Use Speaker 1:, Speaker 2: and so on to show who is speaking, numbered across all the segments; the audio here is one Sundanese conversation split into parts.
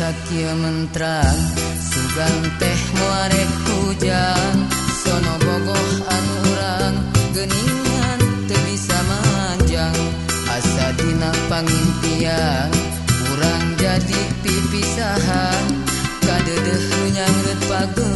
Speaker 1: sakit menterang sugang teh muare hujan. Sono bogoh anu urang geningan teu bisa manjang. Asa dina pangimpian urang jadi pipisahan. Kadedeh nyangreut pagu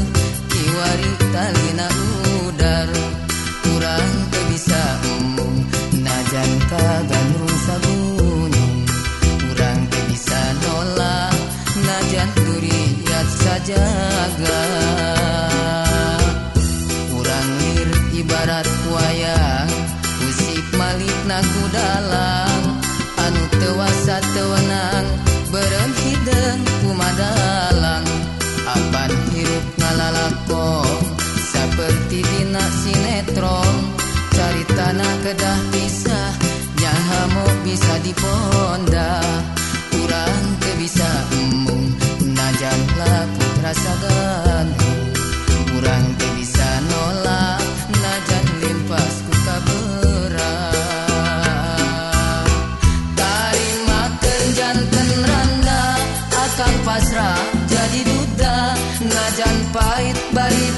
Speaker 1: kedah pisah nyahamu bisa diponda. Kurang ke bisa embung najan laku rasa ganu kurang ke bisa nolak najan limpas ku kabera tarima janten randa akan pasrah jadi duda. Najan pahit bari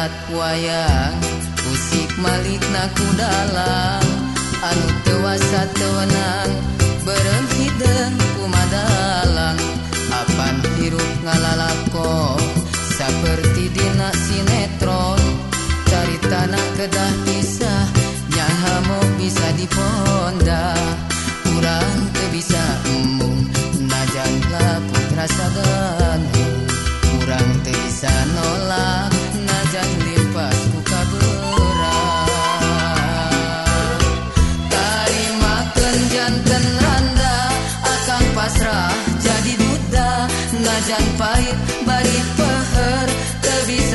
Speaker 1: ningrat wayang musik Malik naku dalam anu tewasa tewenang berem hidden kumadalang apan hirup ngalalakon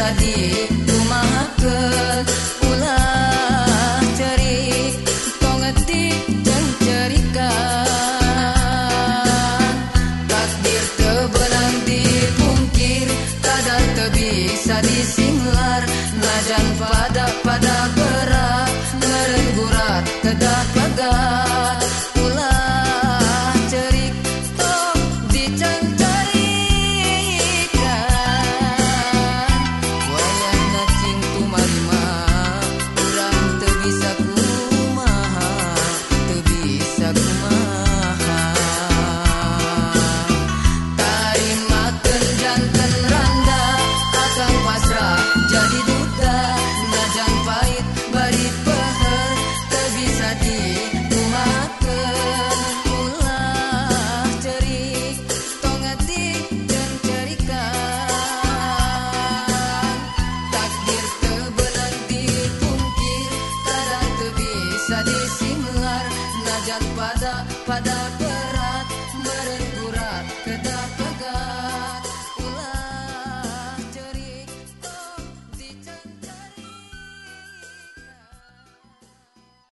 Speaker 1: jadi rumah ke ulah ceri, tongeti dan cerikan. Takdir tebenang dipungkir kadar tebisa disinglar najan pada pada berat merenggurat kedah pegang